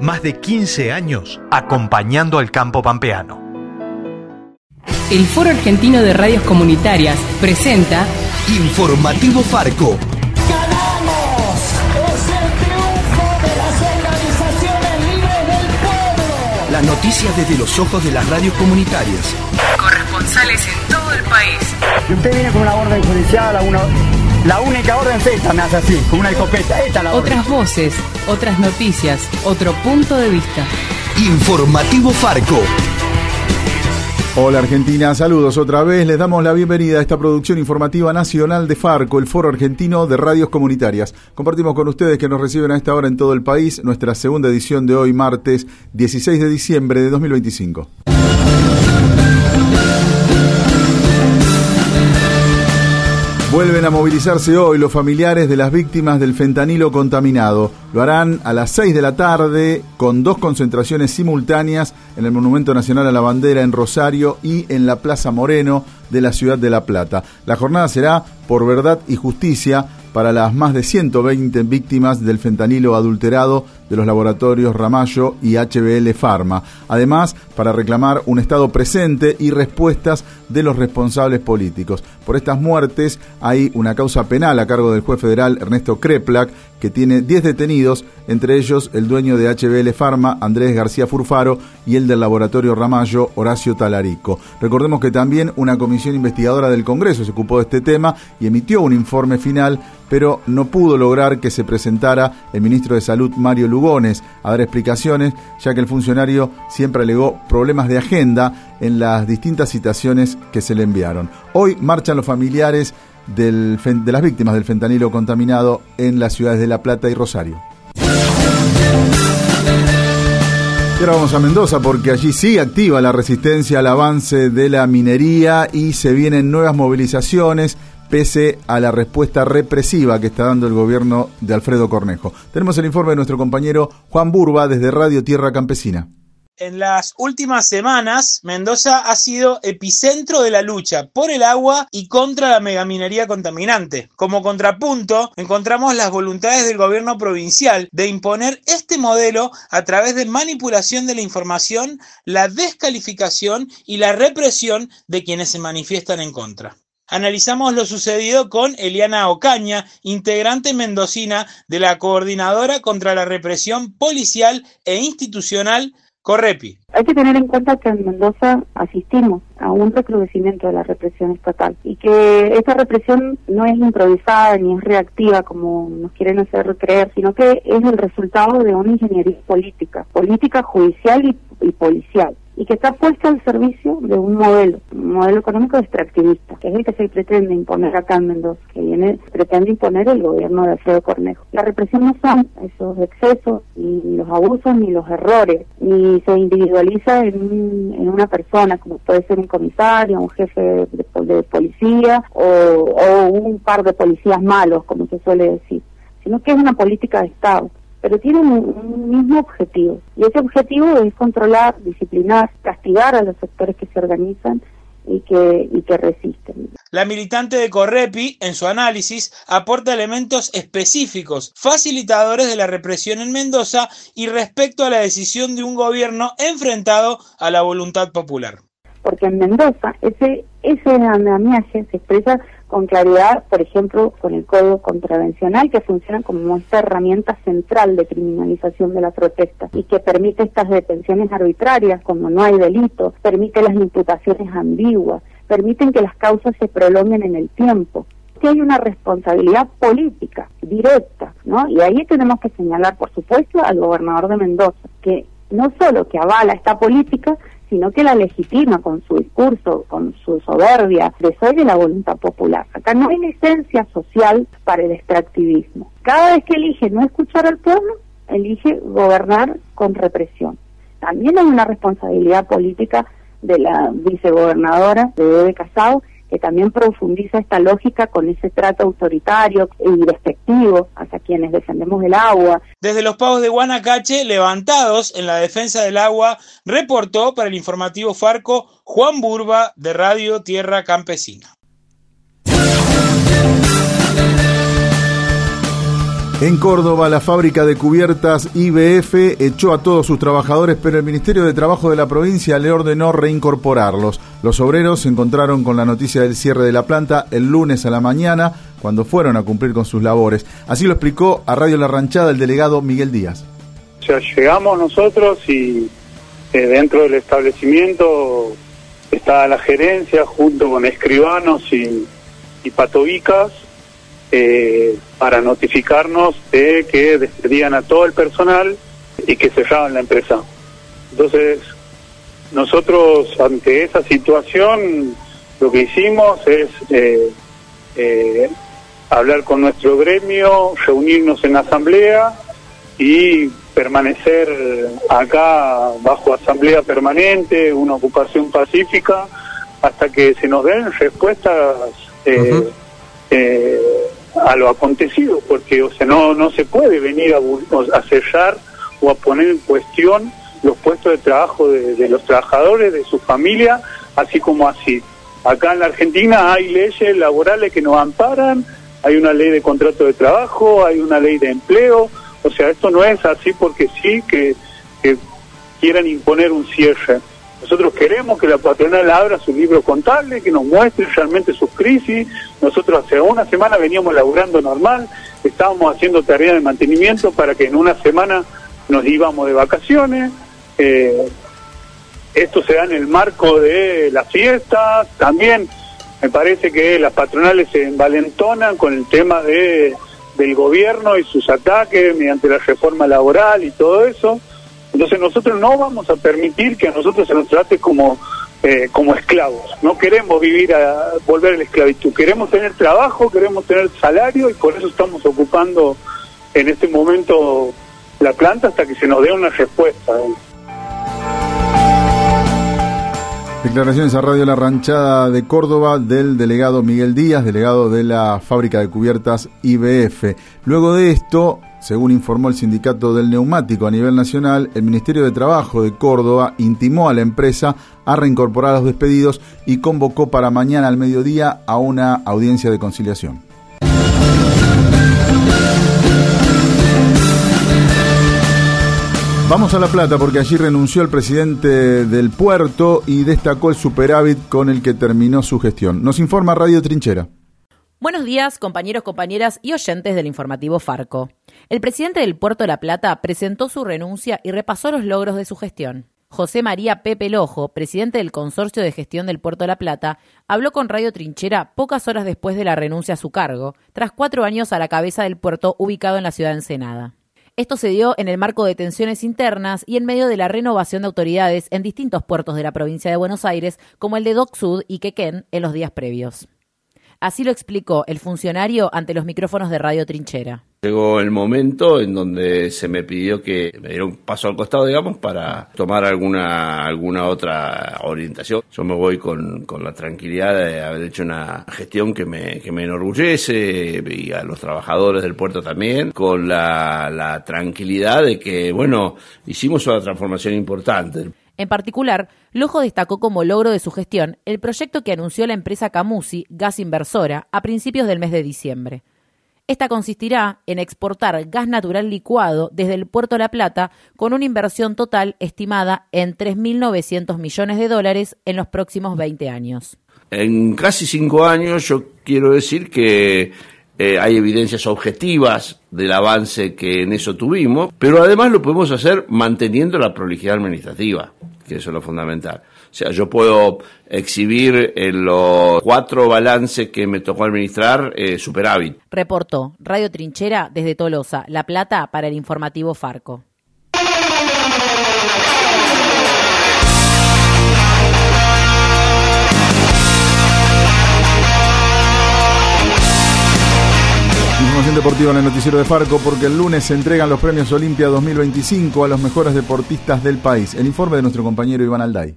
más de 15 años acompañando al campo pampeano. El Foro Argentino de Radios Comunitarias presenta Informativo Farco. ¡Ganamos! ¡Es el triunfo de las organizaciones libres del pueblo! Las noticias desde los ojos de las radios comunitarias. Corresponsales en todo el país. Y usted viene con una orden judicial, a una, la única orden es esta, me hace así, con una escopeta. Esta es la orden. Otras voces, otras noticias, otro punto de vista. Informativo Farco. Hola Argentina, saludos otra vez. Les damos la bienvenida a esta producción informativa nacional de Farco, el Foro Argentino de Radios Comunitarias. Compartimos con ustedes que nos reciben a esta hora en todo el país nuestra segunda edición de hoy, martes 16 de diciembre de 2025. Vuelven a movilizarse hoy los familiares de las víctimas del fentanilo contaminado. Lo harán a las 6 de la tarde con dos concentraciones simultáneas en el Monumento Nacional a la Bandera en Rosario y en la Plaza Moreno de la ciudad de La Plata. La jornada será por verdad y justicia para las más de 120 víctimas del fentanilo adulterado de los laboratorios Ramallo y HBL Pharma. Además, para reclamar un Estado presente y respuestas de los responsables políticos. Por estas muertes hay una causa penal a cargo del juez federal Ernesto Kreplak, que tiene 10 detenidos, entre ellos el dueño de HBL Pharma, Andrés García Furfaro, y el del laboratorio Ramallo, Horacio Talarico. Recordemos que también una comisión investigadora del Congreso se ocupó de este tema y emitió un informe final, pero no pudo lograr que se presentara el ministro de Salud, Mario Lugones, a dar explicaciones, ya que el funcionario siempre alegó problemas de agenda en las distintas citaciones que se le enviaron. Hoy marchan los familiares de las víctimas del fentanilo contaminado en las ciudades de La Plata y Rosario. Y ahora vamos a Mendoza porque allí sí activa la resistencia al avance de la minería y se vienen nuevas movilizaciones pese a la respuesta represiva que está dando el gobierno de Alfredo Cornejo. Tenemos el informe de nuestro compañero Juan Burba desde Radio Tierra Campesina. En las últimas semanas, Mendoza ha sido epicentro de la lucha por el agua y contra la megaminería contaminante. Como contrapunto, encontramos las voluntades del gobierno provincial de imponer este modelo a través de manipulación de la información, la descalificación y la represión de quienes se manifiestan en contra. Analizamos lo sucedido con Eliana Ocaña, integrante mendocina de la Coordinadora contra la Represión Policial e Institucional Hay que tener en cuenta que en Mendoza asistimos a un recrudecimiento de la represión estatal y que esta represión no es improvisada ni es reactiva como nos quieren hacer creer, sino que es el resultado de una ingeniería política, política judicial y, policial y que está puesta al servicio de un modelo, un modelo económico extractivista, que es el que se pretende imponer acá en Mendoza, que viene, pretende imponer el gobierno de Alfredo Cornejo. La represión no son esos excesos, ni los abusos, ni los errores, ni se individualiza en, en una persona, como puede ser un comisario, un jefe de, de policía o, un par de policías malos, como se suele decir, sino que es una política de Estado pero tienen un, mismo objetivo. Y ese objetivo es controlar, disciplinar, castigar a los sectores que se organizan y que, y que resisten. La militante de Correpi, en su análisis, aporta elementos específicos, facilitadores de la represión en Mendoza y respecto a la decisión de un gobierno enfrentado a la voluntad popular. Porque en Mendoza ese, ese andamiaje se expresa con claridad, por ejemplo, con el Código Contravencional, que funciona como esta herramienta central de criminalización de la protesta y que permite estas detenciones arbitrarias, como no hay delito, permite las imputaciones ambiguas, permiten que las causas se prolonguen en el tiempo que hay una responsabilidad política directa, ¿no? Y ahí tenemos que señalar, por supuesto, al gobernador de Mendoza, que no solo que avala esta política, sino que la legitima con su discurso, con su soberbia de soy de la voluntad popular. Acá no hay licencia social para el extractivismo. Cada vez que elige no escuchar al pueblo, elige gobernar con represión. también hay una responsabilidad política de la vicegobernadora de Casado, que también profundiza esta lógica con ese trato autoritario y despectivo hacia quienes defendemos el agua. Desde los pagos de Guanacache, levantados en la defensa del agua, reportó para el informativo Farco Juan Burba de Radio Tierra Campesina. En Córdoba, la fábrica de cubiertas IBF echó a todos sus trabajadores, pero el Ministerio de Trabajo de la provincia le ordenó reincorporarlos. Los obreros se encontraron con la noticia del cierre de la planta el lunes a la mañana, cuando fueron a cumplir con sus labores. Así lo explicó a Radio La Ranchada el delegado Miguel Díaz. Sea, llegamos nosotros y eh, dentro del establecimiento está la gerencia junto con escribanos y, y patobicas eh, para notificarnos de que despedían a todo el personal y que cerraban la empresa. Entonces, nosotros ante esa situación lo que hicimos es eh, eh, hablar con nuestro gremio, reunirnos en asamblea y permanecer acá bajo asamblea permanente, una ocupación pacífica, hasta que se nos den respuestas eh, a lo acontecido, porque o sea no no se puede venir a, a cerrar o a poner en cuestión los puestos de trabajo de, los trabajadores, de su familia, así como así. Acá en la Argentina hay leyes laborales que nos amparan, hay una ley de contrato de trabajo, hay una ley de empleo, o sea, esto no es así porque sí que, que quieran imponer un cierre. Nosotros queremos que la patronal abra su libro contable, que nos muestre realmente sus crisis. Nosotros hace una semana veníamos laburando normal, estábamos haciendo tareas de mantenimiento para que en una semana nos íbamos de vacaciones. Eh, esto se da en el marco de las fiestas. También me parece que las patronales se envalentonan con el tema de del gobierno y sus ataques mediante la reforma laboral y todo eso. Entonces nosotros no vamos a permitir que a nosotros se nos trate como, eh, como esclavos. No queremos vivir a volver a la esclavitud. Queremos tener trabajo, queremos tener salario y por eso estamos ocupando en este momento la planta hasta que se nos dé una respuesta. Declaraciones a Radio La Ranchada de Córdoba del delegado Miguel Díaz, delegado de la fábrica de cubiertas IBF. Luego de esto, según informó el sindicato del neumático a nivel nacional, el Ministerio de Trabajo de Córdoba intimó a la empresa a reincorporar a los despedidos y convocó para mañana al mediodía a una audiencia de conciliación. Vamos a La Plata porque allí renunció el presidente del puerto y destacó el superávit con el que terminó su gestión. Nos informa Radio Trinchera. Buenos días, compañeros, compañeras y oyentes del informativo Farco. El presidente del Puerto de La Plata presentó su renuncia y repasó los logros de su gestión. José María Pepe Lojo, presidente del Consorcio de Gestión del Puerto de La Plata, habló con Radio Trinchera pocas horas después de la renuncia a su cargo, tras cuatro años a la cabeza del puerto ubicado en la ciudad de Ensenada. Esto se dio en el marco de tensiones internas y en medio de la renovación de autoridades en distintos puertos de la provincia de Buenos Aires, como el de Dock Sud y Quequén, en los días previos. Así lo explicó el funcionario ante los micrófonos de Radio Trinchera. Llegó el momento en donde se me pidió que me diera un paso al costado, digamos, para tomar alguna, alguna otra orientación. Yo me voy con, con la tranquilidad de haber hecho una gestión que me, que me enorgullece y a los trabajadores del puerto también, con la, la tranquilidad de que, bueno, hicimos una transformación importante. En particular, Lojo destacó como logro de su gestión el proyecto que anunció la empresa Camusi, Gas Inversora, a principios del mes de diciembre. Esta consistirá en exportar gas natural licuado desde el puerto La Plata con una inversión total estimada en 3.900 millones de dólares en los próximos 20 años. En casi cinco años yo quiero decir que eh, hay evidencias objetivas del avance que en eso tuvimos, pero además lo podemos hacer manteniendo la prolijidad administrativa, que eso es lo fundamental. O sea, yo puedo exhibir en los cuatro balances que me tocó administrar eh, superávit. Reportó Radio Trinchera desde Tolosa, La Plata, para el informativo Farco. Deportivo en el noticiero de Farco porque el lunes se entregan los premios Olimpia 2025 a los mejores deportistas del país. El informe de nuestro compañero Iván Alday.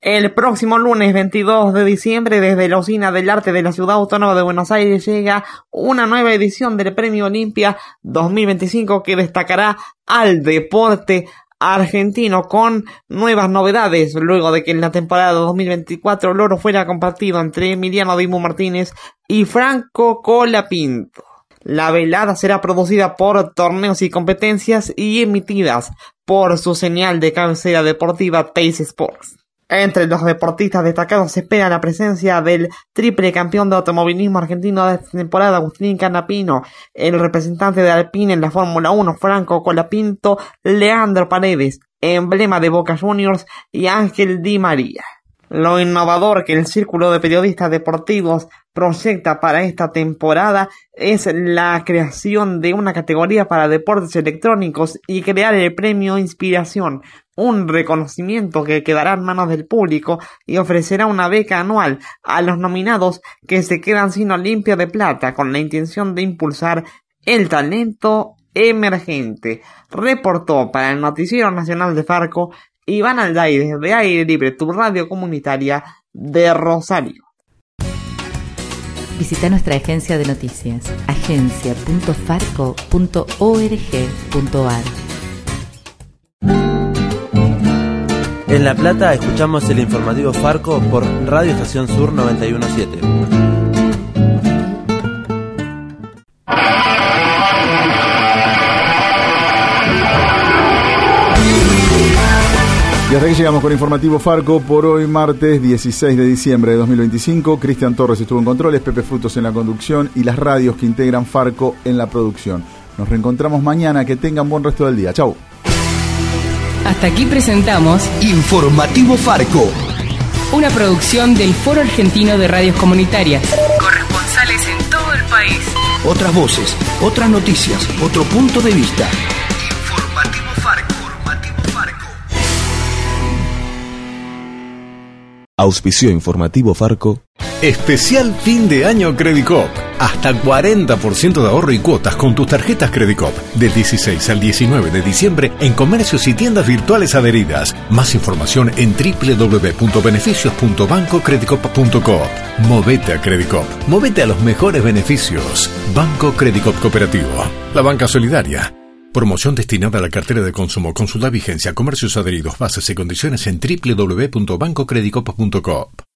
El próximo lunes 22 de diciembre, desde la Usina del Arte de la Ciudad Autónoma de Buenos Aires, llega una nueva edición del Premio Olimpia 2025 que destacará al deporte argentino con nuevas novedades luego de que en la temporada 2024 el oro fuera compartido entre Emiliano Dimo Martínez y Franco Colapinto. La velada será producida por torneos y competencias y emitidas por su señal de cabecera deportiva Teis Sports. Entre los deportistas destacados se espera la presencia del triple campeón de automovilismo argentino de esta temporada, Agustín Canapino, el representante de Alpine en la Fórmula 1, Franco Colapinto, Leandro Paredes, emblema de Boca Juniors, y Ángel Di María. Lo innovador que el Círculo de Periodistas Deportivos proyecta para esta temporada es la creación de una categoría para deportes electrónicos y crear el premio Inspiración, un reconocimiento que quedará en manos del público y ofrecerá una beca anual a los nominados que se quedan sin Olimpia de Plata con la intención de impulsar el talento emergente. Reportó para el Noticiero Nacional de Farco Iván Alday desde Aire Libre, tu radio comunitaria de Rosario. Visita nuestra agencia de noticias, agencia.farco.org.ar. En La Plata escuchamos el informativo Farco por Radio Estación Sur 917. Aquí llegamos con Informativo Farco por hoy, martes 16 de diciembre de 2025. Cristian Torres estuvo en controles, Pepe Frutos en la conducción y las radios que integran Farco en la producción. Nos reencontramos mañana. Que tengan buen resto del día. Chau. Hasta aquí presentamos Informativo Farco. una producción del Foro Argentino de Radios Comunitarias. Corresponsales en todo el país. Otras voces, otras noticias, otro punto de vista. Auspicio informativo Farco. Especial fin de año Credicop. Hasta 40% de ahorro y cuotas con tus tarjetas Credicop. Del 16 al 19 de diciembre en comercios y tiendas virtuales adheridas. Más información en www.beneficios.bancocredicop.coop. Movete a Credicop. Movete a los mejores beneficios. Banco Credicop Cooperativo. La banca solidaria. Promoción destinada a la cartera de consumo. Consulta vigencia, comercios adheridos, bases y condiciones en www.bancocredicop.coop.